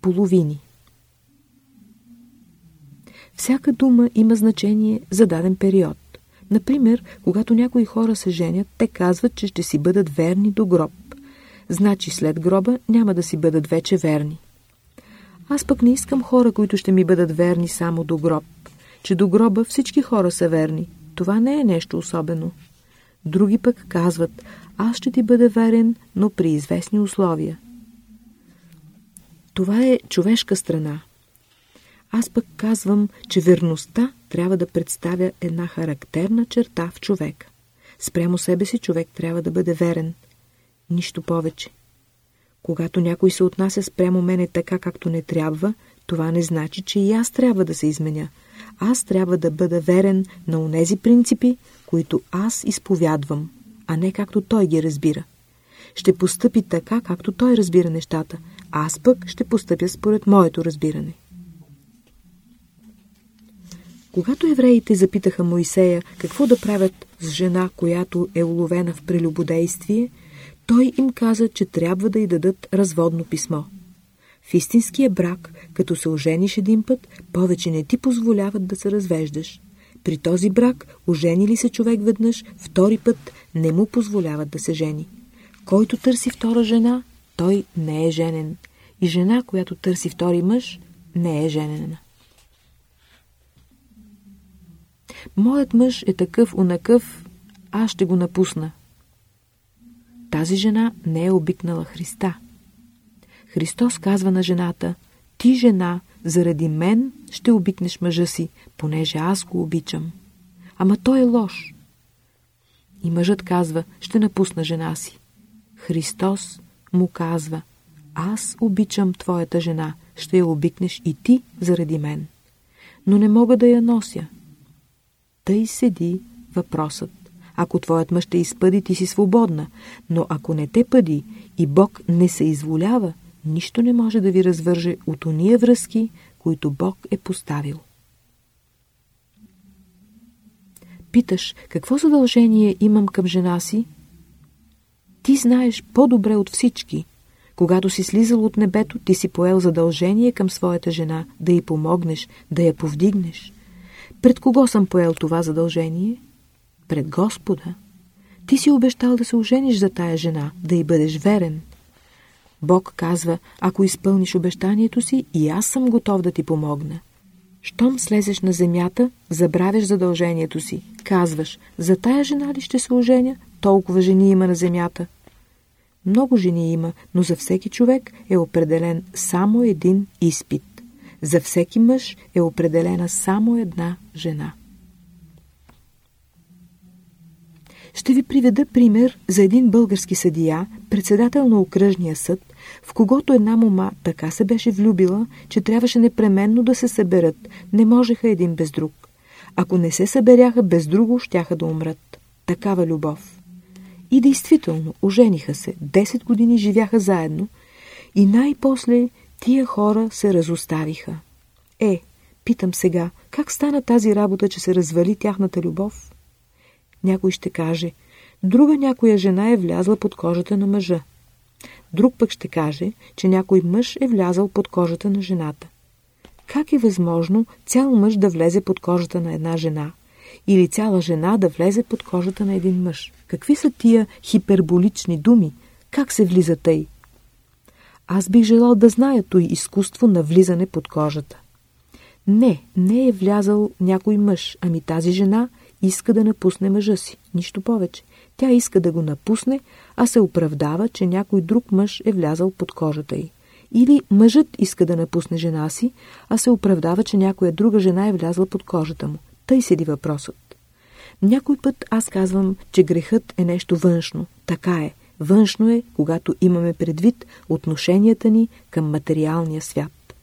половини. Всяка дума има значение за даден период. Например, когато някои хора се женят, те казват, че ще си бъдат верни до гроб. Значи след гроба няма да си бъдат вече верни. Аз пък не искам хора, които ще ми бъдат верни само до гроб. Че до гроба всички хора са верни. Това не е нещо особено. Други пък казват, аз ще ти бъда верен, но при известни условия. Това е човешка страна. Аз пък казвам, че верността трябва да представя една характерна черта в човек. Спрямо себе си човек трябва да бъде верен. Нищо повече. Когато някой се отнася спрямо мене така, както не трябва, това не значи, че и аз трябва да се изменя. Аз трябва да бъда верен на онези принципи, които аз изповядвам, а не както той ги разбира. Ще постъпи така, както той разбира нещата, аз пък ще постъпя според моето разбиране. Когато евреите запитаха Моисея какво да правят с жена, която е уловена в прелюбодействие, той им каза, че трябва да й дадат разводно писмо. В истинския брак, като се ожениш един път, повече не ти позволяват да се развеждаш. При този брак, ожени ли се човек веднъж, втори път не му позволяват да се жени. Който търси втора жена, той не е женен. И жена, която търси втори мъж, не е женена. Моят мъж е такъв унакъв, аз ще го напусна. Тази жена не е обикнала Христа. Христос казва на жената, ти жена, заради мен ще обикнеш мъжа си, понеже аз го обичам. Ама той е лош. И мъжът казва, ще напусна жена си. Христос му казва, аз обичам твоята жена, ще я обикнеш и ти заради мен. Но не мога да я нося. Тъй седи въпросът. Ако твоят мъж те изпъди, ти си свободна, но ако не те пъди и Бог не се изволява, нищо не може да ви развърже от ония връзки, които Бог е поставил. Питаш, какво задължение имам към жена си? Ти знаеш по-добре от всички. Когато си слизал от небето, ти си поел задължение към своята жена, да й помогнеш, да я повдигнеш. Пред кого съм поел това задължение? Пред Господа. Ти си обещал да се ожениш за тая жена, да й бъдеш верен. Бог казва, ако изпълниш обещанието си, и аз съм готов да ти помогна. Щом слезеш на земята, забравяш задължението си. Казваш, за тая жена ли ще се оженя? Толкова жени има на земята. Много жени има, но за всеки човек е определен само един изпит. За всеки мъж е определена само една жена. Ще ви приведа пример за един български съдия, председател на окръжния съд, в когото една мома така се беше влюбила, че трябваше непременно да се съберат, не можеха един без друг. Ако не се съберяха без друго, щяха да умрат. Такава любов. И действително, ожениха се, 10 години живяха заедно и най-после тия хора се разоставиха. Е, питам сега, как стана тази работа, че се развали тяхната любов? Някой ще каже, друга някоя жена е влязла под кожата на мъжа. Друг пък ще каже, че някой мъж е влязал под кожата на жената. Как е възможно цял мъж да влезе под кожата на една жена? Или цяла жена да влезе под кожата на един мъж? Какви са тия хиперболични думи? Как се влиза тъй? Аз бих желал да зная той изкуство на влизане под кожата. Не, не е влязал някой мъж, ами тази жена иска да напусне мъжа си. Нищо повече. Тя иска да го напусне, а се оправдава, че някой друг мъж е влязал под кожата й. Или мъжът иска да напусне жена си, а се оправдава, че някоя друга жена е влязла под кожата му. Тъй седи въпросът. Някой път аз казвам, че грехът е нещо външно. Така е. Външно е, когато имаме предвид отношенията ни към материалния свят.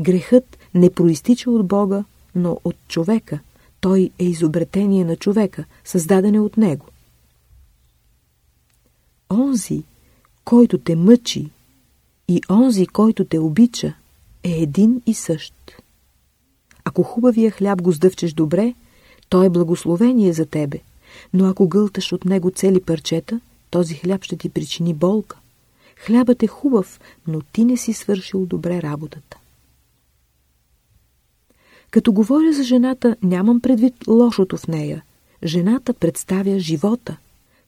Грехът не проистича от Бога, но от човека. Той е изобретение на човека, създадене от него. Онзи, който те мъчи и онзи, който те обича, е един и същ. Ако хубавия хляб го сдъвчеш добре, то е благословение за тебе, но ако гълташ от него цели парчета, този хляб ще ти причини болка. Хлябът е хубав, но ти не си свършил добре работата. Като говоря за жената, нямам предвид лошото в нея. Жената представя живота.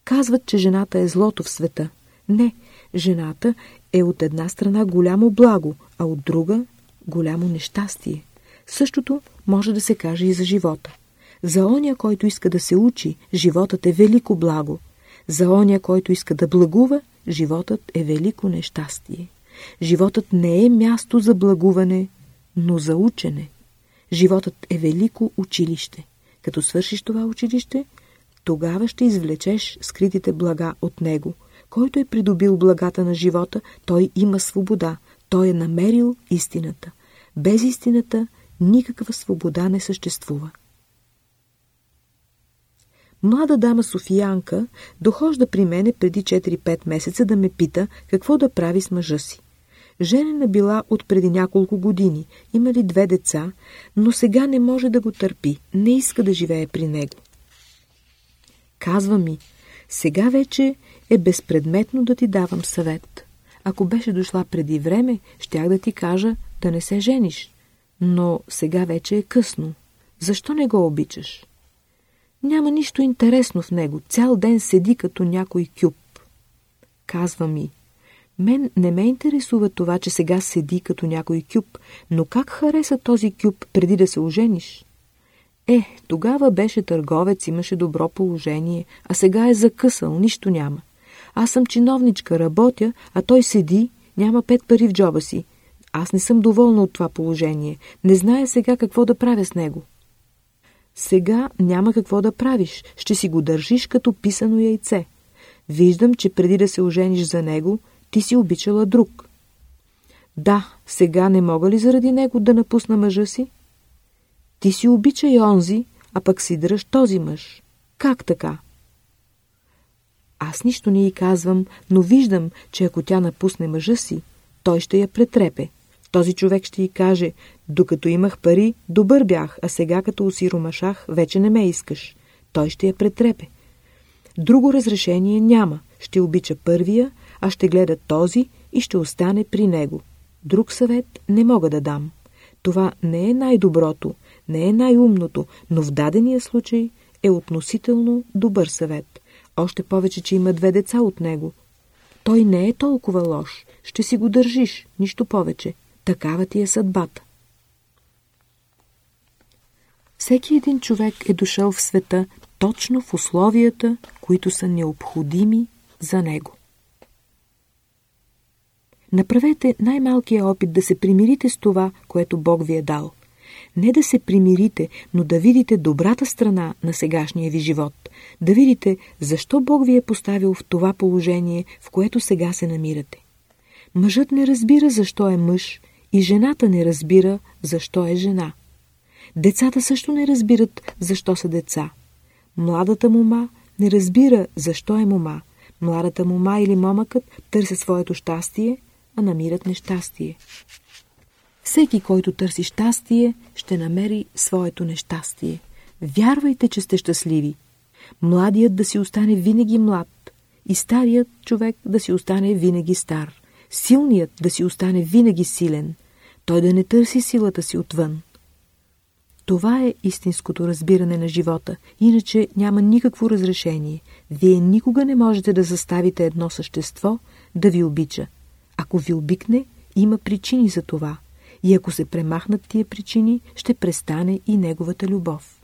Казват, че жената е злото в света. Не, жената е от една страна голямо благо, а от друга голямо нещастие. Същото може да се каже и за живота. За оня, който иска да се учи, животът е велико благо. За оня, който иска да благува, животът е велико нещастие. Животът не е място за благуване, но за учене. Животът е велико училище. Като свършиш това училище, тогава ще извлечеш скритите блага от него. Който е придобил благата на живота, той има свобода. Той е намерил истината. Без истината никаква свобода не съществува. Млада дама Софиянка дохожда при мене преди 4-5 месеца да ме пита какво да прави с мъжа си. Женена била от преди няколко години, имали две деца, но сега не може да го търпи, не иска да живее при него. Казва ми, сега вече е безпредметно да ти давам съвет. Ако беше дошла преди време, щях да ти кажа да не се жениш. Но сега вече е късно. Защо не го обичаш? Няма нищо интересно в него. Цял ден седи като някой кюб. Казва ми, мен не ме интересува това, че сега седи като някой кюб, но как хареса този кюб преди да се ожениш? Е, тогава беше търговец, имаше добро положение, а сега е закъсал, нищо няма. Аз съм чиновничка, работя, а той седи, няма пет пари в джоба си. Аз не съм доволна от това положение. Не зная сега какво да правя с него. Сега няма какво да правиш. Ще си го държиш като писано яйце. Виждам, че преди да се ожениш за него, ти си обичала друг. Да, сега не мога ли заради него да напусна мъжа си? Ти си обичай онзи, а пък си дръж този мъж. Как така? Аз нищо не й казвам, но виждам, че ако тя напусне мъжа си, той ще я претрепе. Този човек ще й каже, докато имах пари, добър бях, а сега като осиромашах, вече не ме искаш. Той ще я претрепе. Друго разрешение няма. Ще обича първия, а ще гледа този и ще остане при него. Друг съвет не мога да дам. Това не е най-доброто, не е най-умното, но в дадения случай е относително добър съвет. Още повече, че има две деца от него. Той не е толкова лош. Ще си го държиш, нищо повече. Такава ти е съдбата. Всеки един човек е дошъл в света точно в условията, които са необходими за него. Направете най-малкия опит да се примирите с това, което Бог ви е дал. Не да се примирите, но да видите добрата страна на сегашния ви живот. Да видите защо Бог ви е поставил в това положение, в което сега се намирате. Мъжът не разбира защо е мъж и жената не разбира защо е жена. Децата също не разбират защо са деца. Младата мома не разбира защо е мома. Младата мома или момъкът търсят своето щастие, а намират нещастие. Всеки, който търси щастие, ще намери своето нещастие. Вярвайте, че сте щастливи. Младият да си остане винаги млад и старият човек да си остане винаги стар. Силният да си остане винаги силен. Той да не търси силата си отвън. Това е истинското разбиране на живота, иначе няма никакво разрешение. Вие никога не можете да заставите едно същество да ви обича. Ако ви обикне, има причини за това. И ако се премахнат тия причини, ще престане и неговата любов.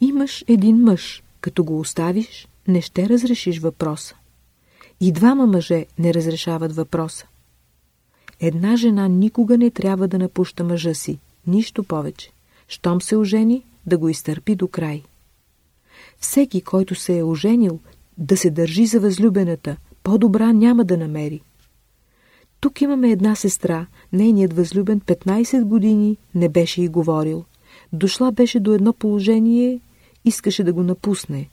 Имаш един мъж. Като го оставиш, не ще разрешиш въпроса. И двама мъже не разрешават въпроса. Една жена никога не трябва да напуща мъжа си, нищо повече. Щом се ожени, да го изтърпи до край. Всеки, който се е оженил, да се държи за възлюбената, по-добра няма да намери. Тук имаме една сестра, нейният възлюбен 15 години не беше и говорил. Дошла беше до едно положение, искаше да го напусне.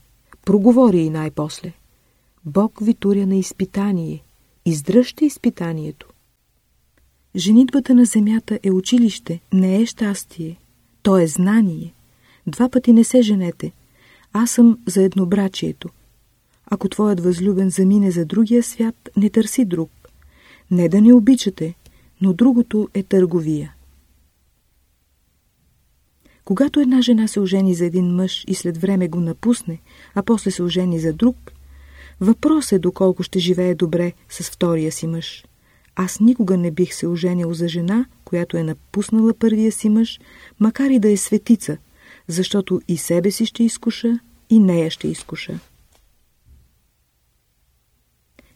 Проговори и най-после. Бог ви туря на изпитание. Издръжте изпитанието. Женитбата на земята е училище, не е щастие. То е знание. Два пъти не се женете. Аз съм за еднобрачието. Ако твоят възлюбен замине за другия свят, не търси друг. Не да не обичате, но другото е търговия. Когато една жена се ожени за един мъж и след време го напусне, а после се ожени за друг, въпрос е доколко ще живее добре с втория си мъж. Аз никога не бих се оженил за жена, която е напуснала първия си мъж, макар и да е светица, защото и себе си ще изкуша, и нея ще изкуша.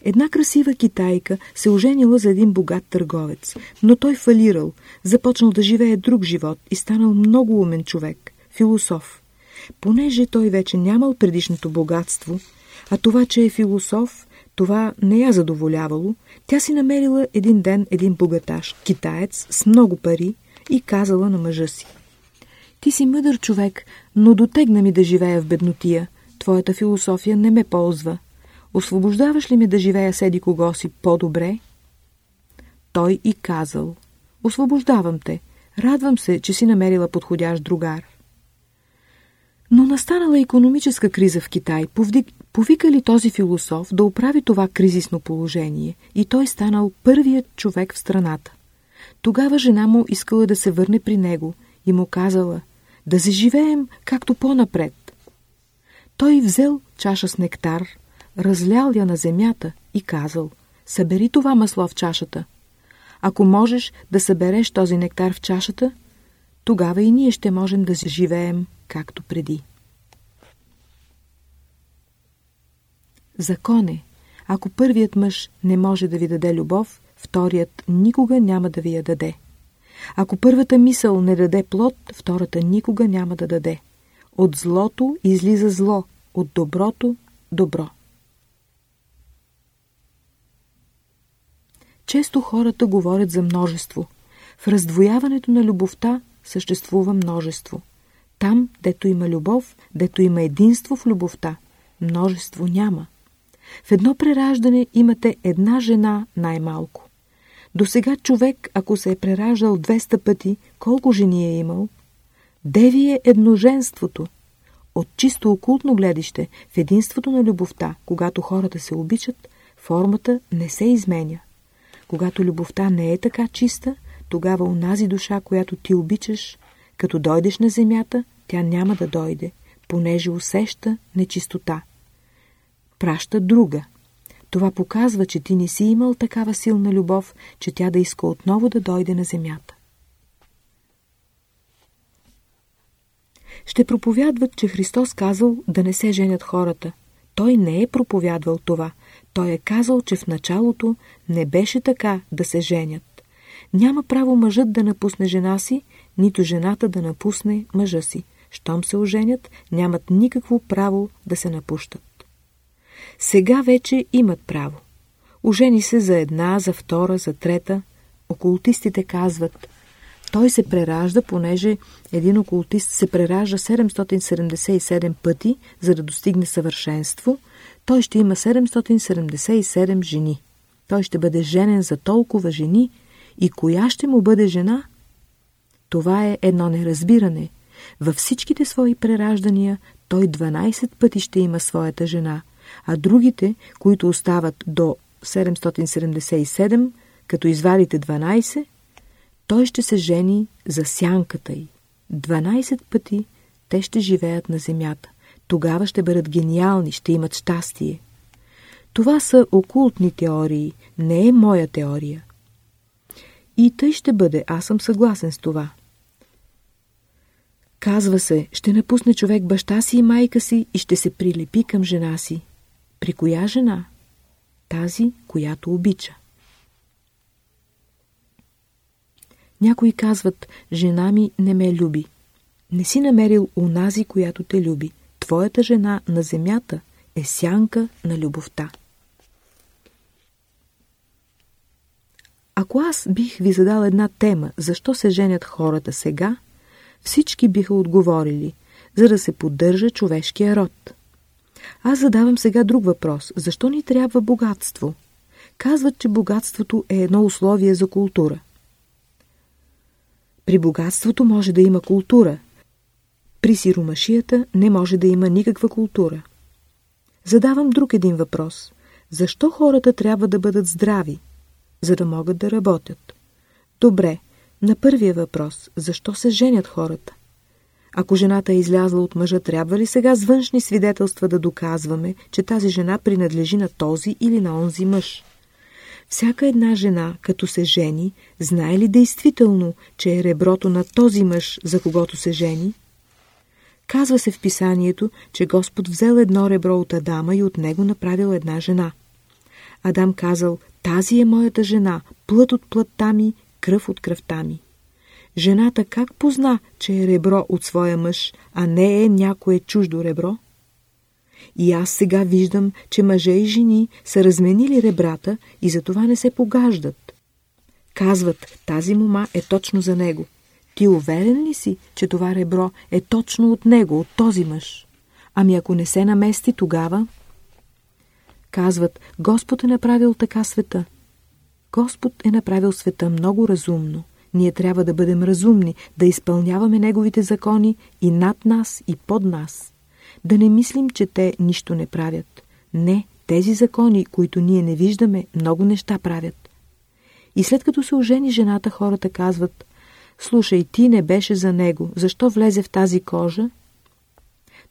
Една красива китайка се оженила за един богат търговец, но той фалирал, започнал да живее друг живот и станал много умен човек, философ. Понеже той вече нямал предишното богатство, а това, че е философ, това не я задоволявало, тя си намерила един ден един богаташ, китаец, с много пари и казала на мъжа си. Ти си мъдър човек, но дотегна ми да живея в беднотия. Твоята философия не ме ползва. Освобождаваш ли ме да живея седи кого си по-добре? Той и казал. Освобождавам те. Радвам се, че си намерила подходящ другар. Но настанала економическа криза в Китай. Повдик... Повикали този философ да оправи това кризисно положение и той станал първият човек в страната. Тогава жена му искала да се върне при него и му казала да заживеем както по-напред. Той взел чаша с нектар, разлял я на земята и казал «Събери това масло в чашата. Ако можеш да събереш този нектар в чашата, тогава и ние ще можем да живеем както преди». Закон е, ако първият мъж не може да ви даде любов, вторият никога няма да ви я даде. Ако първата мисъл не даде плод, втората никога няма да даде. От злото излиза зло, от доброто – добро. Често хората говорят за множество. В раздвояването на любовта съществува множество. Там, дето има любов, дето има единство в любовта, множество няма. В едно прераждане имате една жена най-малко. До сега човек, ако се е прераждал 200 пъти, колко жени е имал? Деви е едноженството. От чисто окултно гледище, в единството на любовта, когато хората се обичат, формата не се изменя. Когато любовта не е така чиста, тогава унази душа, която ти обичаш, като дойдеш на земята, тя няма да дойде, понеже усеща нечистота. Праща друга. Това показва, че ти не си имал такава силна любов, че тя да иска отново да дойде на земята. Ще проповядват, че Христос казал да не се женят хората. Той не е проповядвал това – той е казал, че в началото не беше така да се женят. Няма право мъжът да напусне жена си, нито жената да напусне мъжа си. Щом се оженят, нямат никакво право да се напущат. Сега вече имат право. Ожени се за една, за втора, за трета. Окултистите казват, той се преражда, понеже един окултист се преражда 777 пъти, за да достигне съвършенство, той ще има 777 жени. Той ще бъде женен за толкова жени и коя ще му бъде жена? Това е едно неразбиране. Във всичките свои прераждания той 12 пъти ще има своята жена, а другите, които остават до 777, като извадите 12, той ще се жени за сянката й. 12 пъти те ще живеят на земята. Тогава ще бъдат гениални, ще имат щастие. Това са окултни теории, не е моя теория. И тъй ще бъде, аз съм съгласен с това. Казва се, ще напусне човек баща си и майка си и ще се прилепи към жена си. При коя жена? Тази, която обича. Някои казват, жена ми не ме люби. Не си намерил унази, която те люби твоята жена на земята е сянка на любовта. Ако аз бих ви задал една тема, защо се женят хората сега, всички биха отговорили, за да се поддържа човешкия род. Аз задавам сега друг въпрос. Защо ни трябва богатство? Казват, че богатството е едно условие за култура. При богатството може да има култура, при сиромашията не може да има никаква култура. Задавам друг един въпрос. Защо хората трябва да бъдат здрави? За да могат да работят. Добре, на първия въпрос, защо се женят хората? Ако жената е излязла от мъжа, трябва ли сега с външни свидетелства да доказваме, че тази жена принадлежи на този или на онзи мъж? Всяка една жена, като се жени, знае ли действително, че е реброто на този мъж, за когото се жени? Казва се в писанието, че Господ взел едно ребро от Адама и от него направил една жена. Адам казал, тази е моята жена, плът от плътта ми, кръв от кръвта ми. Жената как позна, че е ребро от своя мъж, а не е някое чуждо ребро? И аз сега виждам, че мъже и жени са разменили ребрата и затова не се погаждат. Казват, тази мома е точно за него. Ти уверен ли си, че това ребро е точно от него, от този мъж? Ами ако не се намести тогава? Казват, Господ е направил така света. Господ е направил света много разумно. Ние трябва да бъдем разумни, да изпълняваме Неговите закони и над нас, и под нас. Да не мислим, че те нищо не правят. Не, тези закони, които ние не виждаме, много неща правят. И след като се ожени жената, хората казват, слушай, ти не беше за него, защо влезе в тази кожа?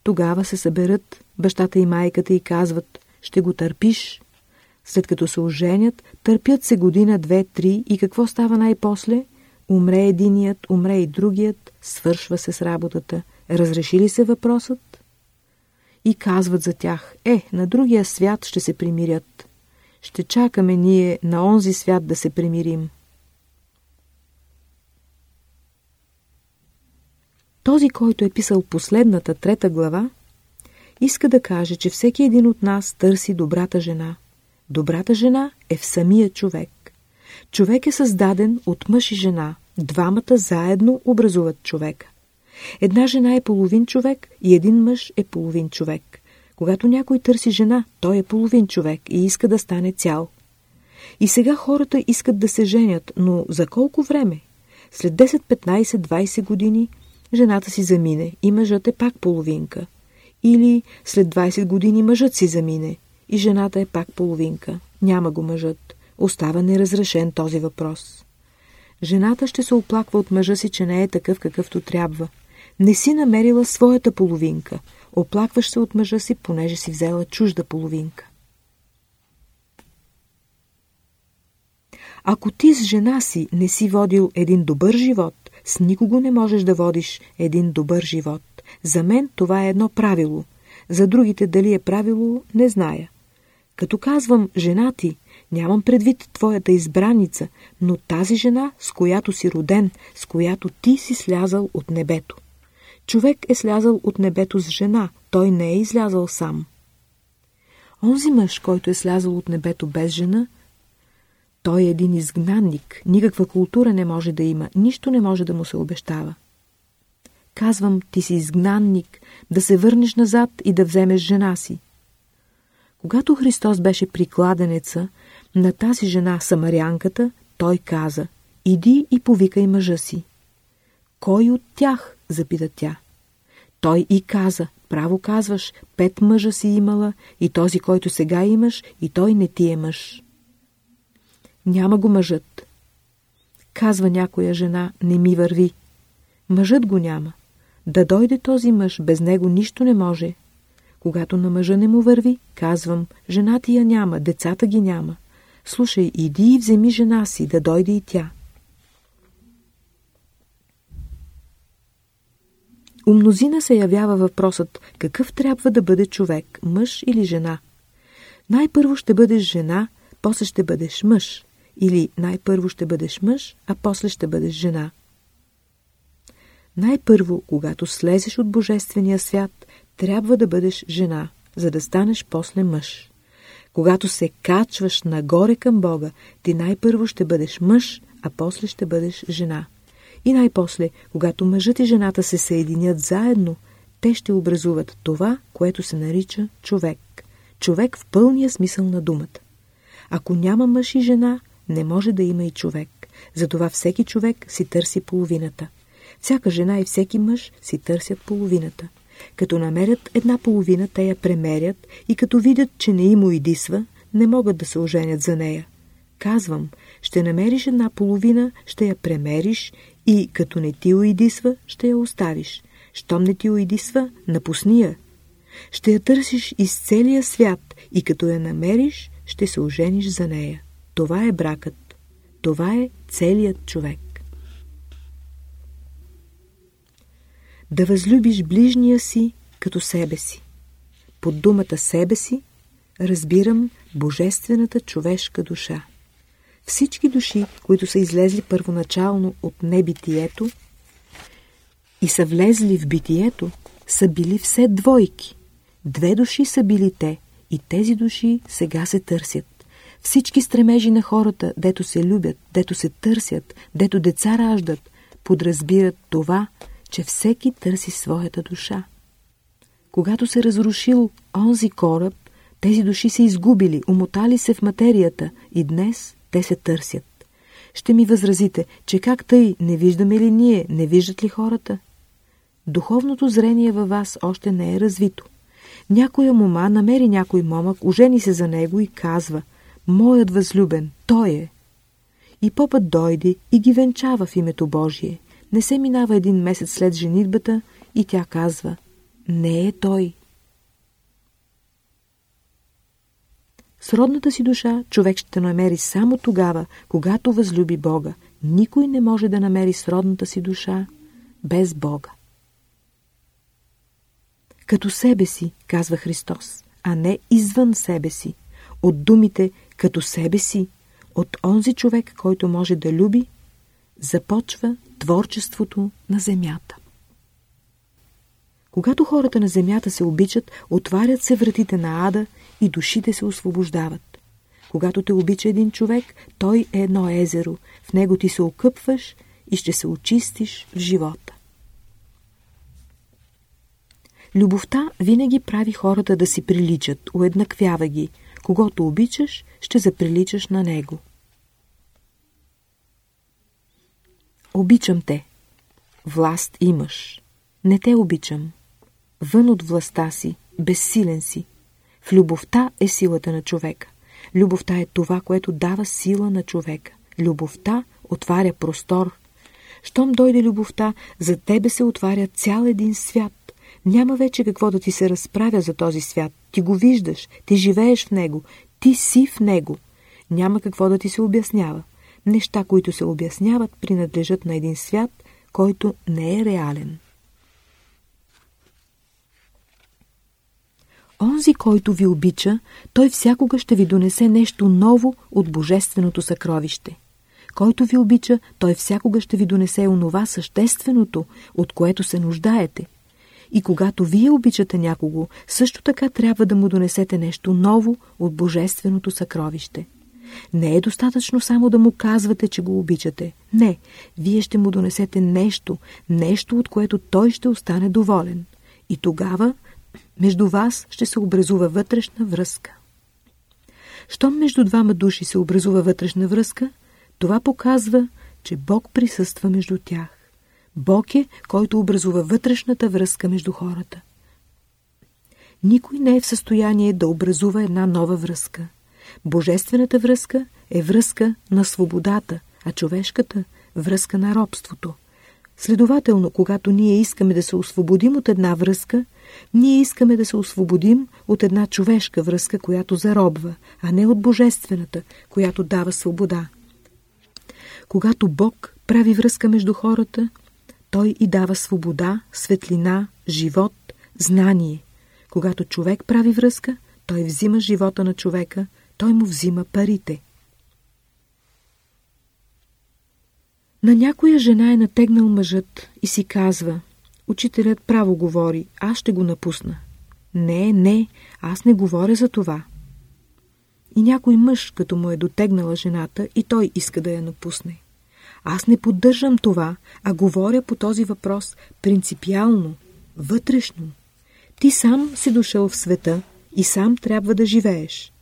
Тогава се съберат бащата и майката и казват, ще го търпиш. След като се оженят, търпят се година, две, три и какво става най-после? Умре единият, умре и другият, свършва се с работата. Разреши ли се въпросът? И казват за тях, е, на другия свят ще се примирят. Ще чакаме ние на онзи свят да се примирим. Този, който е писал последната трета глава, иска да каже, че всеки един от нас търси добрата жена. Добрата жена е в самия човек. Човек е създаден от мъж и жена. Двамата заедно образуват човека. Една жена е половин човек и един мъж е половин човек. Когато някой търси жена, той е половин човек и иска да стане цял. И сега хората искат да се женят, но за колко време? След 10, 15, 20 години жената си замине и мъжът е пак половинка. Или след 20 години мъжът си замине и жената е пак половинка. Няма го мъжът. Остава неразрешен този въпрос. Жената ще се оплаква от мъжа си, че не е такъв какъвто трябва. Не си намерила своята половинка. Оплакваш се от мъжа си, понеже си взела чужда половинка. Ако ти с жена си не си водил един добър живот, с никого не можеш да водиш един добър живот. За мен това е едно правило. За другите дали е правило, не зная. Като казвам жена ти, нямам предвид твоята избраница, но тази жена, с която си роден, с която ти си слязал от небето. Човек е слязал от небето с жена, той не е излязал сам. Онзи мъж, който е слязал от небето без жена, той е един изгнанник, никаква култура не може да има, нищо не може да му се обещава. Казвам, ти си изгнанник, да се върнеш назад и да вземеш жена си. Когато Христос беше при кладенеца на тази жена самарянката, той каза, иди и повикай мъжа си. Кой от тях? запита тя. Той и каза, право казваш, пет мъжа си имала и този, който сега имаш, и той не ти е мъж. Няма го мъжът. Казва някоя жена, не ми върви. Мъжът го няма. Да дойде този мъж, без него нищо не може. Когато на мъжа не му върви, казвам, жена ти я няма, децата ги няма. Слушай, иди и вземи жена си, да дойде и тя. У мнозина се явява въпросът какъв трябва да бъде човек, мъж или жена. Най-първо ще бъдеш жена, после ще бъдеш мъж. Или най-първо ще бъдеш мъж, а после ще бъдеш жена. Най-първо, когато слезеш от Божествения свят, трябва да бъдеш жена, за да станеш после мъж. Когато се качваш нагоре към Бога, ти най-първо ще бъдеш мъж, а после ще бъдеш жена. И най-после, когато мъжът и жената се съединят заедно, те ще образуват това, което се нарича човек. Човек в пълния смисъл на думата. Ако няма мъж и жена, не може да има и човек. Затова всеки човек си търси половината. Всяка жена и всеки мъж си търсят половината. Като намерят една половина, те я премерят и като видят, че не им уидисва, не могат да се оженят за нея. Казвам, ще намериш една половина, ще я премериш и като не ти уидисва, ще я оставиш. Щом не ти уидисва, напусни я. Ще я търсиш из целия свят и като я намериш, ще се ожениш за нея. Това е бракът. Това е целият човек. Да възлюбиш ближния си като себе си. Под думата себе си разбирам божествената човешка душа. Всички души, които са излезли първоначално от небитието и са влезли в битието, са били все двойки. Две души са били те и тези души сега се търсят. Всички стремежи на хората, дето се любят, дето се търсят, дето деца раждат, подразбират това, че всеки търси своята душа. Когато се разрушил онзи кораб, тези души се изгубили, умотали се в материята и днес те се търсят. Ще ми възразите, че как тъй, не виждаме ли ние, не виждат ли хората? Духовното зрение във вас още не е развито. Някоя мома намери някой момък, ожени се за него и казва «Моят възлюбен, той е». И попът дойде и ги венчава в името Божие. Не се минава един месец след женитбата и тя казва «Не е той». Сродната си душа човек ще намери само тогава, когато възлюби Бога. Никой не може да намери сродната си душа без Бога. Като себе си, казва Христос, а не извън себе си. От думите като себе си, от онзи човек, който може да люби, започва творчеството на земята. Когато хората на земята се обичат, отварят се вратите на ада и душите се освобождават. Когато те обича един човек, той е едно езеро. В него ти се окъпваш и ще се очистиш в живота. Любовта винаги прави хората да си приличат, уеднаквява ги. Когато обичаш, ще заприличаш на него. Обичам те. Власт имаш. Не те обичам. Вън от властта си, безсилен си. В любовта е силата на човека. Любовта е това, което дава сила на човека. Любовта отваря простор. Щом дойде любовта, за тебе се отваря цял един свят. Няма вече какво да ти се разправя за този свят. Ти го виждаш, ти живееш в него, ти си в него. Няма какво да ти се обяснява. Неща, които се обясняват, принадлежат на един свят, който не е реален. Онзи, който ви обича, той всякога ще ви донесе нещо ново от божественото съкровище. Който ви обича, той всякога ще ви донесе онова същественото, от което се нуждаете. И когато вие обичате някого, също така трябва да му донесете нещо ново от божественото съкровище. Не е достатъчно само да му казвате, че го обичате. Не, вие ще му донесете нещо, нещо от което той ще остане доволен. И тогава между вас ще се образува вътрешна връзка. Щом между двама души се образува вътрешна връзка, това показва, че Бог присъства между тях. Бог е, който образува вътрешната връзка между хората. Никой не е в състояние да образува една нова връзка. Божествената връзка е връзка на свободата, а човешката – връзка на робството. Следователно, когато ние искаме да се освободим от една връзка, ние искаме да се освободим от една човешка връзка, която заробва, а не от божествената, която дава свобода. Когато Бог прави връзка между хората, Той и дава свобода, светлина, живот, знание. Когато човек прави връзка, той взима живота на човека, той му взима парите. На някоя жена е натегнал мъжът и си казва Учителят право говори, аз ще го напусна. Не, не, аз не говоря за това. И някой мъж, като му е дотегнала жената, и той иска да я напусне. Аз не поддържам това, а говоря по този въпрос принципиално, вътрешно. Ти сам си дошъл в света и сам трябва да живееш.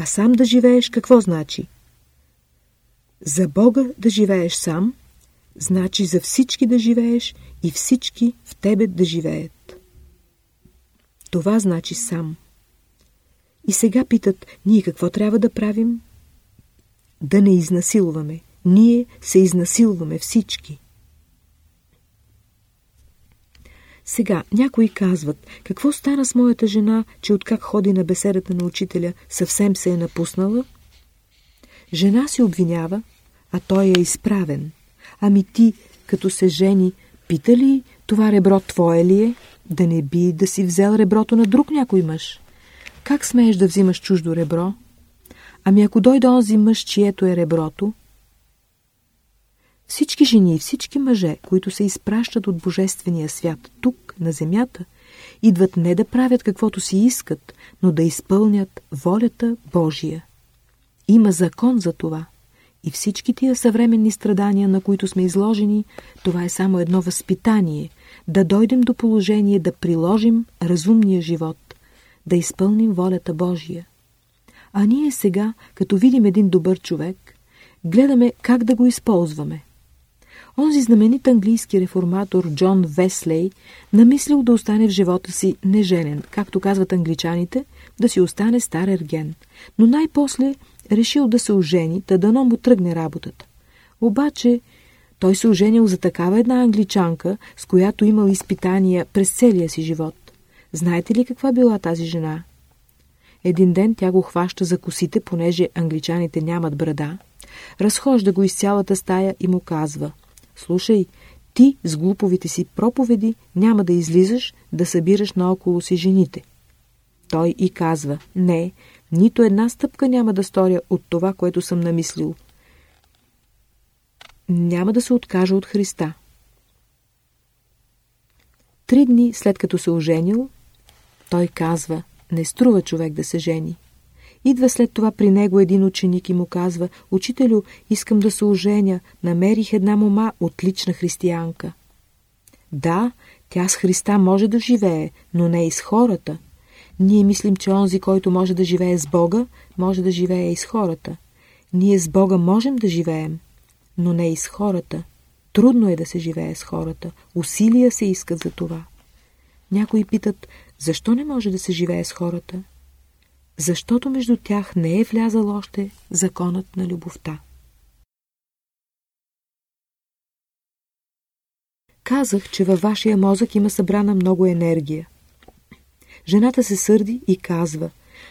А сам да живееш какво значи? За Бога да живееш сам, значи за всички да живееш и всички в тебе да живеят. Това значи сам. И сега питат, ние какво трябва да правим? Да не изнасилваме. Ние се изнасилваме всички. Сега някои казват, какво стана с моята жена, че откак ходи на беседата на учителя, съвсем се е напуснала? Жена се обвинява, а той е изправен. Ами ти, като се жени, пита ли това ребро твое ли е? Да не би да си взел реброто на друг някой мъж? Как смееш да взимаш чуждо ребро? Ами ако дойде онзи мъж, чието е реброто, всички жени и всички мъже, които се изпращат от Божествения свят тук, на земята, идват не да правят каквото си искат, но да изпълнят волята Божия. Има закон за това. И всички тия съвременни страдания, на които сме изложени, това е само едно възпитание, да дойдем до положение да приложим разумния живот, да изпълним волята Божия. А ние сега, като видим един добър човек, гледаме как да го използваме. Онзи знаменит английски реформатор Джон Веслей намислил да остане в живота си неженен, както казват англичаните, да си остане стар ерген. Но най-после решил да се ожени, да дано му тръгне работата. Обаче той се оженил за такава една англичанка, с която имал изпитания през целия си живот. Знаете ли каква била тази жена? Един ден тя го хваща за косите, понеже англичаните нямат брада, разхожда го из цялата стая и му казва – Слушай, ти с глуповите си проповеди няма да излизаш да събираш наоколо си жените. Той и казва, не, нито една стъпка няма да сторя от това, което съм намислил. Няма да се откажа от Христа. Три дни след като се оженил, той казва, не струва човек да се жени. Идва след това при него един ученик и му казва, «Учителю, искам да се оженя, намерих една мома, отлична християнка». Да, тя с Христа може да живее, но не и с хората. Ние мислим, че онзи, който може да живее с Бога, може да живее и с хората. Ние с Бога можем да живеем, но не и с хората. Трудно е да се живее с хората. Усилия се искат за това. Някои питат, защо не може да се живее с хората? Защото между тях не е влязал още законът на любовта. Казах, че във вашия мозък има събрана много енергия. Жената се сърди и казва,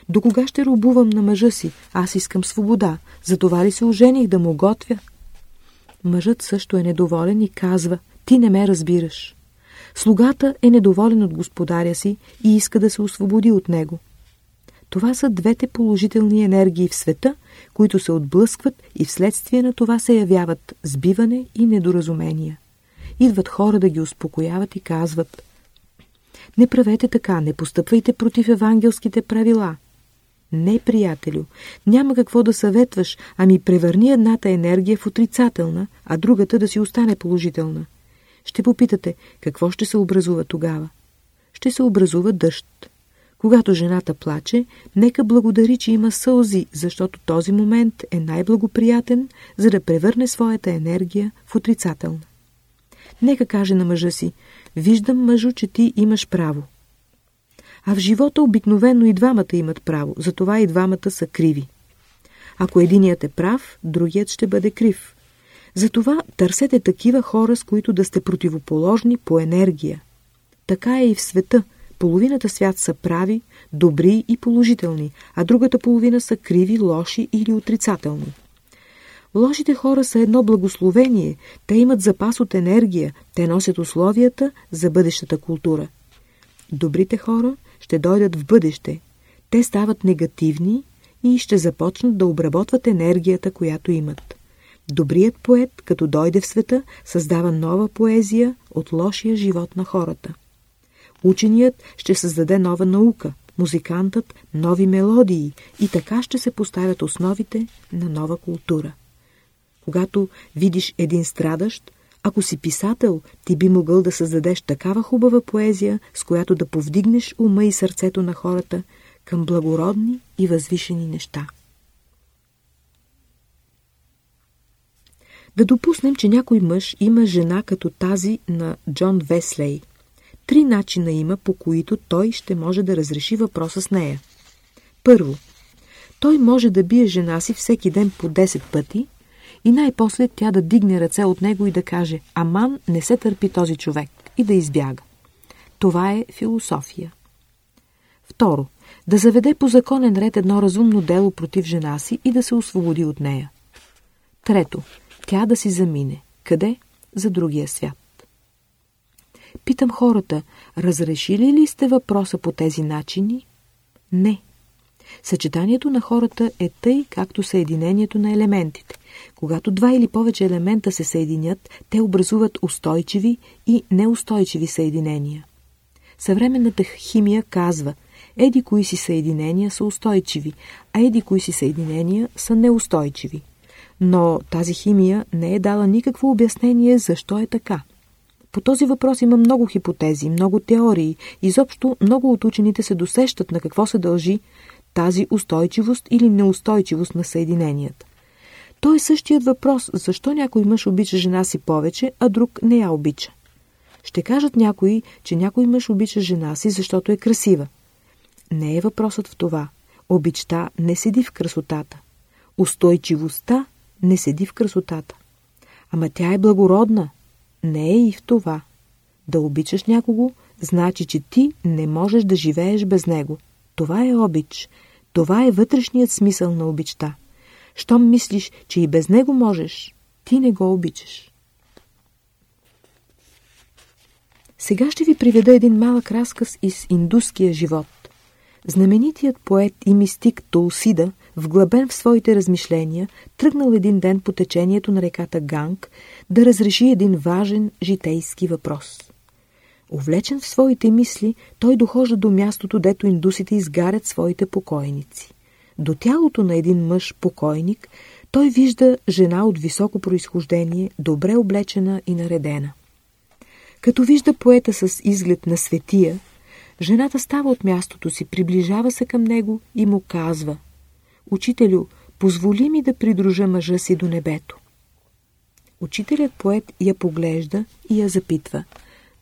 до кога ще рубувам на мъжа си? Аз искам свобода. Затова ли се ожених да му готвя? Мъжът също е недоволен и казва, ти не ме разбираш. Слугата е недоволен от господаря си и иска да се освободи от него. Това са двете положителни енергии в света, които се отблъскват и вследствие на това се явяват сбиване и недоразумения. Идват хора да ги успокояват и казват Не правете така, не постъпвайте против евангелските правила. Не, приятелю, няма какво да съветваш, ами превърни едната енергия в отрицателна, а другата да си остане положителна. Ще попитате, какво ще се образува тогава? Ще се образува дъжд. Когато жената плаче, нека благодари, че има сълзи, защото този момент е най-благоприятен, за да превърне своята енергия в отрицателна. Нека каже на мъжа си, виждам мъжо, че ти имаш право. А в живота обикновено и двамата имат право, затова и двамата са криви. Ако единият е прав, другият ще бъде крив. Затова търсете такива хора, с които да сте противоположни по енергия. Така е и в света – Половината свят са прави, добри и положителни, а другата половина са криви, лоши или отрицателни. Лошите хора са едно благословение, те имат запас от енергия, те носят условията за бъдещата култура. Добрите хора ще дойдат в бъдеще. Те стават негативни и ще започнат да обработват енергията, която имат. Добрият поет, като дойде в света, създава нова поезия от лошия живот на хората. Ученият ще създаде нова наука, музикантът – нови мелодии и така ще се поставят основите на нова култура. Когато видиш един страдащ, ако си писател, ти би могъл да създадеш такава хубава поезия, с която да повдигнеш ума и сърцето на хората към благородни и възвишени неща. Да допуснем, че някой мъж има жена като тази на Джон Веслей – Три начина има, по които той ще може да разреши въпроса с нея. Първо, той може да бие жена си всеки ден по 10 пъти и най-после тя да дигне ръце от него и да каже «Аман, не се търпи този човек» и да избяга. Това е философия. Второ, да заведе по законен ред едно разумно дело против жена си и да се освободи от нея. Трето, тя да си замине. Къде? За другия свят. Питам хората, разрешили ли сте въпроса по тези начини? Не. Съчетанието на хората е тъй, както съединението на елементите. Когато два или повече елемента се съединят, те образуват устойчиви и неустойчиви съединения. Съвременната химия казва, еди кои си съединения са устойчиви, а еди кои си съединения са неустойчиви. Но тази химия не е дала никакво обяснение защо е така. По този въпрос има много хипотези, много теории. Изобщо много от учените се досещат на какво се дължи тази устойчивост или неустойчивост на съединенията. Той е същият въпрос, защо някой мъж обича жена си повече, а друг не я обича. Ще кажат някои, че някой мъж обича жена си, защото е красива. Не е въпросът в това. Обичта не седи в красотата. Устойчивостта не седи в красотата. Ама тя е благородна. Не е и в това. Да обичаш някого, значи, че ти не можеш да живееш без него. Това е обич. Това е вътрешният смисъл на обичта. Щом мислиш, че и без него можеш, ти не го обичаш. Сега ще ви приведа един малък разказ из индуския живот. Знаменитият поет и мистик Толсида, вглъбен в своите размишления, тръгнал един ден по течението на реката Ганг да разреши един важен житейски въпрос. Увлечен в своите мисли, той дохожда до мястото, дето индусите изгарят своите покойници. До тялото на един мъж покойник той вижда жена от високо происхождение, добре облечена и наредена. Като вижда поета с изглед на светия, жената става от мястото си, приближава се към него и му казва «Учителю, позволи ми да придружа мъжа си до небето». Учителят поет я поглежда и я запитва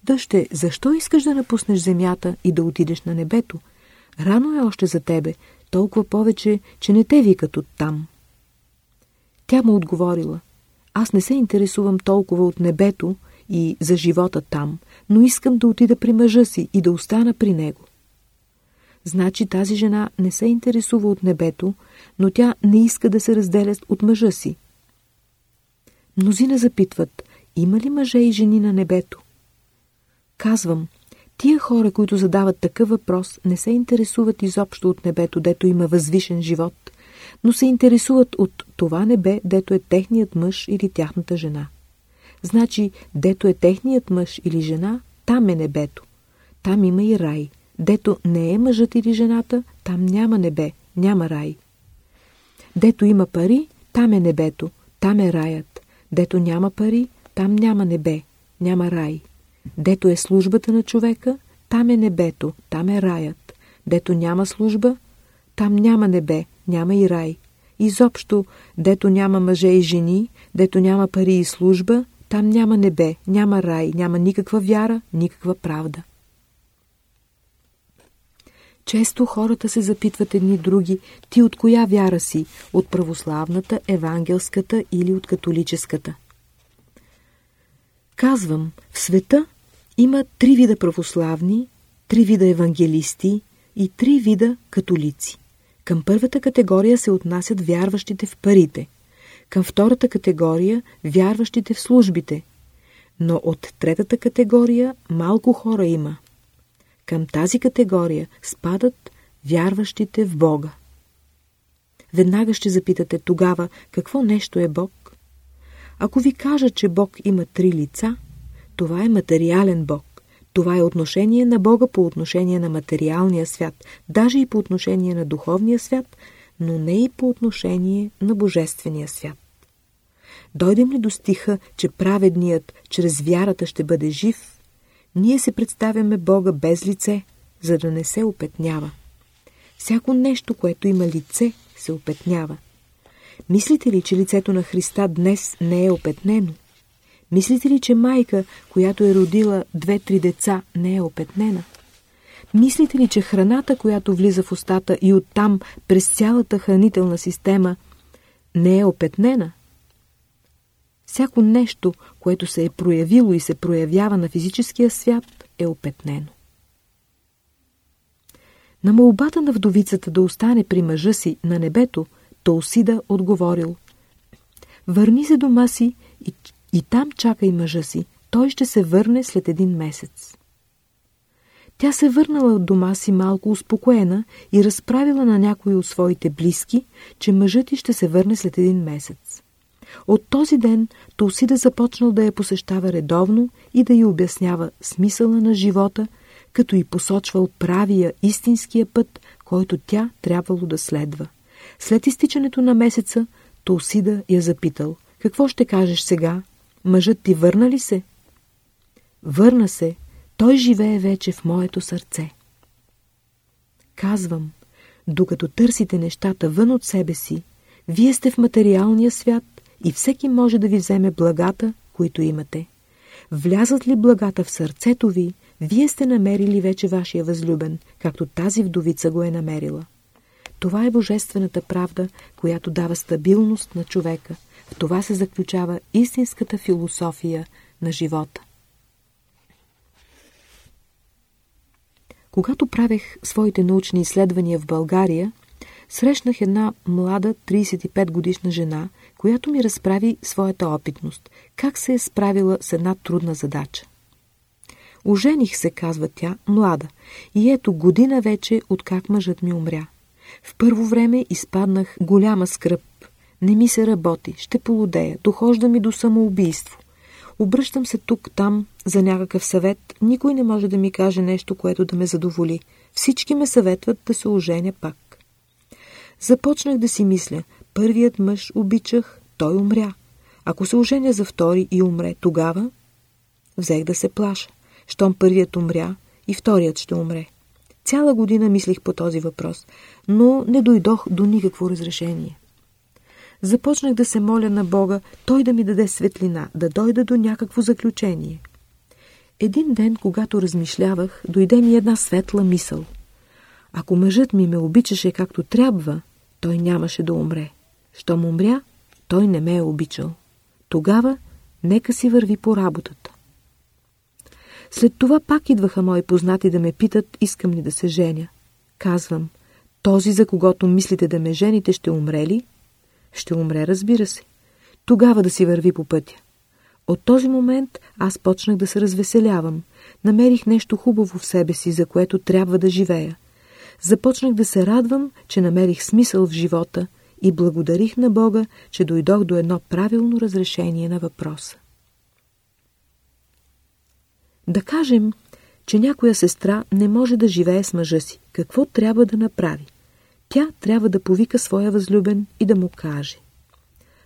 «Дъще, защо искаш да напуснеш земята и да отидеш на небето? Рано е още за тебе, толкова повече, че не те викат оттам». Тя му отговорила «Аз не се интересувам толкова от небето, и за живота там, но искам да отида при мъжа си и да остана при него. Значи тази жена не се интересува от небето, но тя не иска да се разделя от мъжа си. Мнозина запитват, има ли мъже и жени на небето? Казвам, тия хора, които задават такъв въпрос, не се интересуват изобщо от небето, дето има възвишен живот, но се интересуват от това небе, дето е техният мъж или тяхната жена. Значи, дето е техният мъж или жена, там е небето. Там има и рай. Дето не е мъжът или жената, там няма небе, няма рай. Дето има пари, там е небето, там е раят. Дето няма пари, там няма небе, няма рай. Дето е службата на човека, там е небето, там е раят. Дето няма служба, там няма небе, няма и рай. Изобщо, дето няма мъже и жени, дето няма пари и служба, там няма небе, няма рай, няма никаква вяра, никаква правда. Често хората се запитват едни други, ти от коя вяра си, от православната, евангелската или от католическата. Казвам, в света има три вида православни, три вида евангелисти и три вида католици. Към първата категория се отнасят вярващите в парите – към втората категория вярващите в службите, но от третата категория малко хора има. Към тази категория спадат вярващите в Бога. Веднага ще запитате тогава какво нещо е Бог. Ако ви кажа, че Бог има три лица, това е материален Бог. Това е отношение на Бога по отношение на материалния свят, даже и по отношение на духовния свят, но не и по отношение на Божествения свят. Дойдем ли до стиха, че праведният чрез вярата ще бъде жив, ние се представяме Бога без лице, за да не се опетнява. Всяко нещо, което има лице, се опетнява. Мислите ли, че лицето на Христа днес не е опетнено? Мислите ли, че майка, която е родила две-три деца, не е опетнена? Мислите ли, че храната, която влиза в устата и оттам през цялата хранителна система, не е опетнена? Всяко нещо, което се е проявило и се проявява на физическия свят, е опетнено. На молбата на вдовицата да остане при мъжа си на небето, Толсида отговорил Върни се дома си и, и там чакай мъжа си. Той ще се върне след един месец. Тя се върнала в дома си малко успокоена и разправила на някои от своите близки, че мъжът ти ще се върне след един месец. От този ден Толсида започнал да я посещава редовно и да й обяснява смисъла на живота, като и посочвал правия истинския път, който тя трябвало да следва. След изтичането на месеца, Толсида я запитал, какво ще кажеш сега? Мъжът ти върна ли се? Върна се, той живее вече в моето сърце. Казвам, докато търсите нещата вън от себе си, вие сте в материалния свят и всеки може да ви вземе благата, които имате. Влязат ли благата в сърцето ви, вие сте намерили вече вашия възлюбен, както тази вдовица го е намерила. Това е божествената правда, която дава стабилност на човека. В това се заключава истинската философия на живота. Когато правех своите научни изследвания в България, срещнах една млада 35 годишна жена, която ми разправи своята опитност, как се е справила с една трудна задача. Ожених се, казва тя, млада, и ето година вече, откак мъжът ми умря. В първо време изпаднах голяма скръп. Не ми се работи, ще полудея, дохожда ми до самоубийство. Обръщам се тук-там за някакъв съвет, никой не може да ми каже нещо, което да ме задоволи. Всички ме съветват да се оженя пак. Започнах да си мисля, първият мъж обичах, той умря. Ако се оженя за втори и умре, тогава взех да се плаша. Щом първият умря, и вторият ще умре. Цяла година мислих по този въпрос, но не дойдох до никакво разрешение. Започнах да се моля на Бога, Той да ми даде светлина, да дойда до някакво заключение. Един ден, когато размишлявах, дойде ми една светла мисъл. Ако мъжът ми ме обичаше както трябва, той нямаше да умре. Щом умря, той не ме е обичал. Тогава нека си върви по работата. След това пак идваха мои познати да ме питат, искам ли да се женя. Казвам, този, за когото мислите да ме жените, ще умре ли? Ще умре, разбира се. Тогава да си върви по пътя. От този момент аз почнах да се развеселявам. Намерих нещо хубаво в себе си, за което трябва да живея. Започнах да се радвам, че намерих смисъл в живота и благодарих на Бога, че дойдох до едно правилно разрешение на въпроса. Да кажем, че някоя сестра не може да живее с мъжа си. Какво трябва да направи? Тя трябва да повика своя възлюбен и да му каже.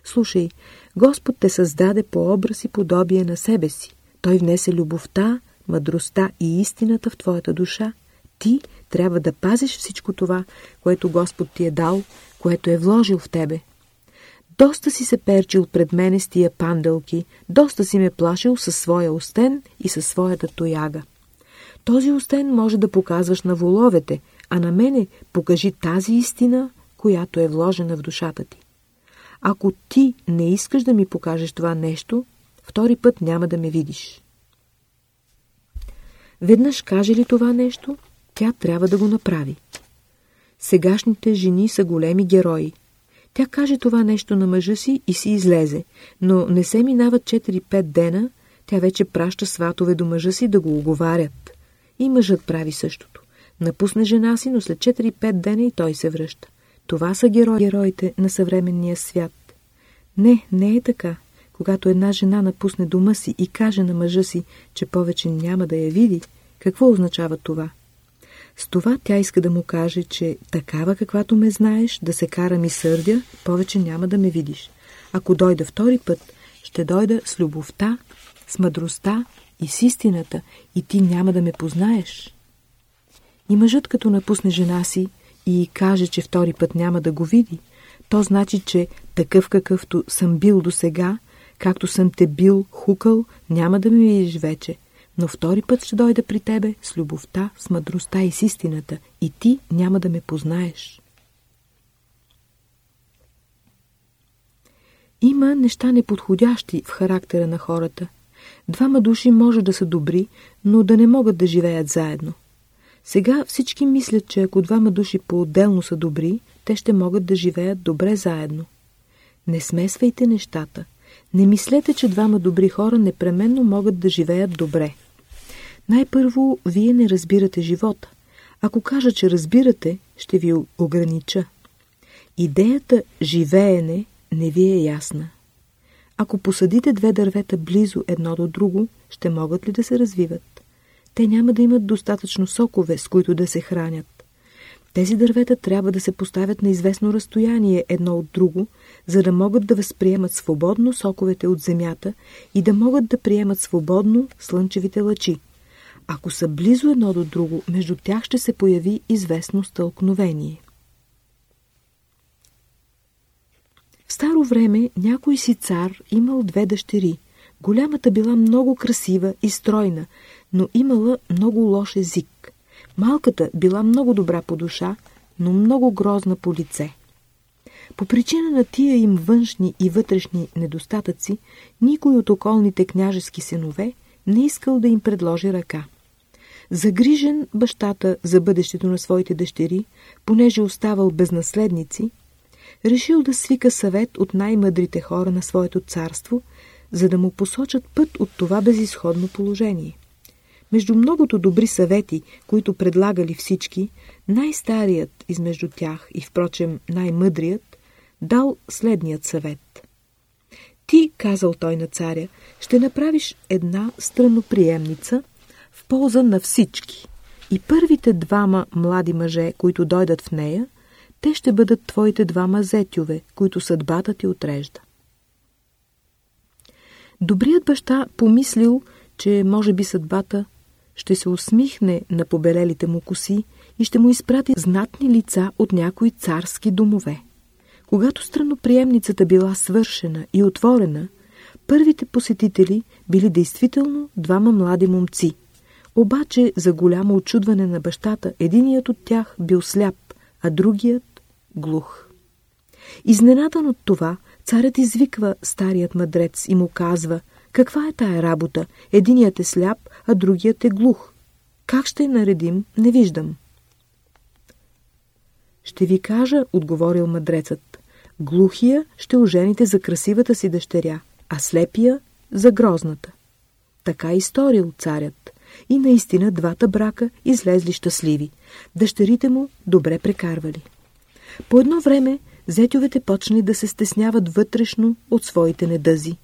Слушай, Господ те създаде по образ и подобие на себе си. Той внесе любовта, мъдростта и истината в твоята душа. Ти трябва да пазиш всичко това, което Господ ти е дал, което е вложил в тебе. Доста си се перчил пред мене с тия панделки, доста си ме плашил със своя остен и със своята тояга. Този остен може да показваш на воловете, а на мене покажи тази истина, която е вложена в душата ти. Ако ти не искаш да ми покажеш това нещо, втори път няма да ме видиш. Веднъж каже ли това нещо, тя трябва да го направи. Сегашните жени са големи герои. Тя каже това нещо на мъжа си и си излезе, но не се минават 4-5 дена, тя вече праща сватове до мъжа си да го оговарят. И мъжът прави същото. Напусне жена си, но след 4-5 дена и той се връща. Това са герои, героите на съвременния свят. Не, не е така. Когато една жена напусне дома си и каже на мъжа си, че повече няма да я види, какво означава това? С това тя иска да му каже, че такава каквато ме знаеш, да се карам и сърдя, повече няма да ме видиш. Ако дойда втори път, ще дойда с любовта, с мъдростта и с истината и ти няма да ме познаеш. И мъжът като напусне жена си и каже, че втори път няма да го види, то значи, че такъв какъвто съм бил до сега, Както съм те бил, хукал, няма да ме видиш вече. Но втори път ще дойда при тебе с любовта, с мъдростта и с истината. И ти няма да ме познаеш. Има неща неподходящи в характера на хората. Двама души може да са добри, но да не могат да живеят заедно. Сега всички мислят, че ако двама души по-отделно са добри, те ще могат да живеят добре заедно. Не смесвайте нещата. Не мислете, че двама добри хора непременно могат да живеят добре. Най-първо, вие не разбирате живота. Ако кажа, че разбирате, ще ви огранича. Идеята живеене не ви е ясна. Ако посадите две дървета близо едно до друго, ще могат ли да се развиват? Те няма да имат достатъчно сокове, с които да се хранят. Тези дървета трябва да се поставят на известно разстояние едно от друго, за да могат да възприемат свободно соковете от земята и да могат да приемат свободно слънчевите лъчи. Ако са близо едно до друго, между тях ще се появи известно стълкновение. В старо време някой си цар имал две дъщери. Голямата била много красива и стройна, но имала много лош език. Малката била много добра по душа, но много грозна по лице. По причина на тия им външни и вътрешни недостатъци, никой от околните княжески синове не искал да им предложи ръка. Загрижен бащата за бъдещето на своите дъщери, понеже оставал без наследници, решил да свика съвет от най-мъдрите хора на своето царство, за да му посочат път от това безисходно положение. Между многото добри съвети, които предлагали всички, най-старият измежду тях и впрочем най-мъдрият, дал следният съвет. Ти, казал той на царя, ще направиш една страноприемница в полза на всички. И първите двама млади мъже, които дойдат в нея, те ще бъдат твоите двама зетюве, които съдбата ти отрежда. Добрият баща помислил, че може би съдбата ще се усмихне на побелелите му коси и ще му изпрати знатни лица от някои царски домове. Когато страноприемницата била свършена и отворена, първите посетители били действително двама млади момци. Обаче, за голямо очудване на бащата, единият от тях бил сляп, а другият глух. Изненадан от това, царят извиква старият мъдрец и му казва – каква е тая работа? Единият е сляп, а другият е глух. Как ще наредим, не виждам. Ще ви кажа, отговорил мъдрецът. Глухия ще ожените за красивата си дъщеря, а слепия за грозната. Така и сторил царят. И наистина двата брака излезли щастливи. Дъщерите му добре прекарвали. По едно време зетювете почнали да се стесняват вътрешно от своите недъзи.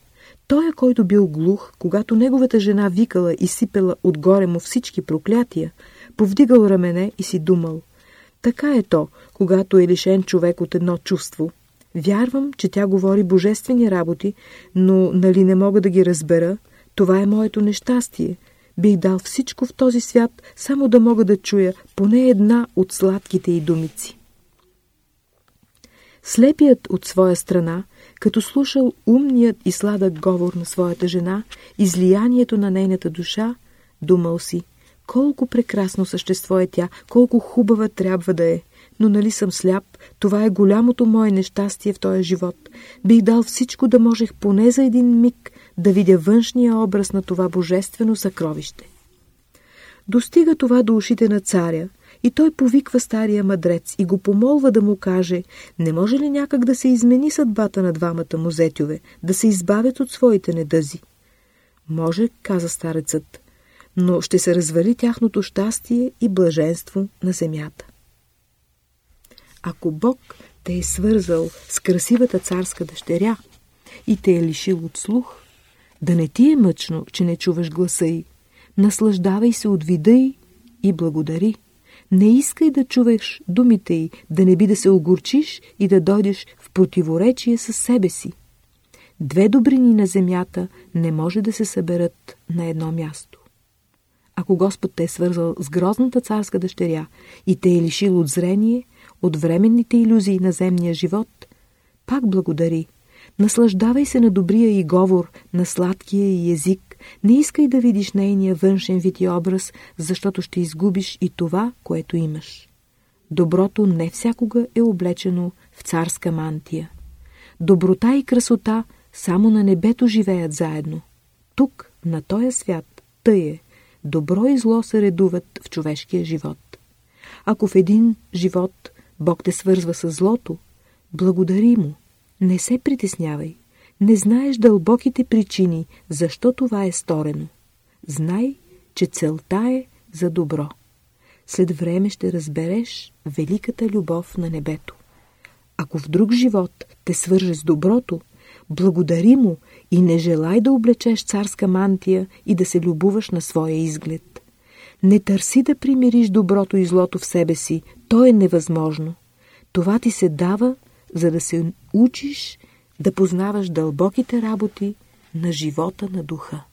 Той, който бил глух, когато неговата жена викала и сипела отгоре му всички проклятия, повдигал рамене и си думал. Така е то, когато е лишен човек от едно чувство. Вярвам, че тя говори божествени работи, но нали не мога да ги разбера, това е моето нещастие. Бих дал всичко в този свят, само да мога да чуя поне една от сладките й думици. Слепият от своя страна – като слушал умният и сладък говор на своята жена, излиянието на нейната душа, думал си, колко прекрасно същество е тя, колко хубава трябва да е. Но нали съм сляп, това е голямото мое нещастие в този живот. Бих дал всичко да можех поне за един миг да видя външния образ на това божествено съкровище. Достига това до ушите на царя, и той повиква стария мъдрец и го помолва да му каже, не може ли някак да се измени съдбата на двамата му зетюве, да се избавят от своите недъзи? Може, каза старецът, но ще се развали тяхното щастие и блаженство на земята. Ако Бог те е свързал с красивата царска дъщеря и те е лишил от слух, да не ти е мъчно, че не чуваш гласа й, наслаждавай се от вида й и благодари. Не искай да чуваш думите й, да не би да се огорчиш и да дойдеш в противоречие с себе си. Две добрини на земята не може да се съберат на едно място. Ако Господ те е свързал с грозната царска дъщеря и те е лишил от зрение, от временните иллюзии на земния живот, пак благодари. Наслаждавай се на добрия и говор, на сладкия и език. Не искай да видиш нейния външен вид и образ, защото ще изгубиш и това, което имаш. Доброто не всякога е облечено в царска мантия. Доброта и красота само на небето живеят заедно. Тук, на този свят, тъй е. Добро и зло се редуват в човешкия живот. Ако в един живот Бог те свързва с злото, благодари му. Не се притеснявай. Не знаеш дълбоките причини, защо това е сторено. Знай, че целта е за добро. След време ще разбереш великата любов на небето. Ако в друг живот те свърже с доброто, благодари му и не желай да облечеш царска мантия и да се любуваш на своя изглед. Не търси да примириш доброто и злото в себе си, то е невъзможно. Това ти се дава, за да се учиш да познаваш дълбоките работи на живота на духа.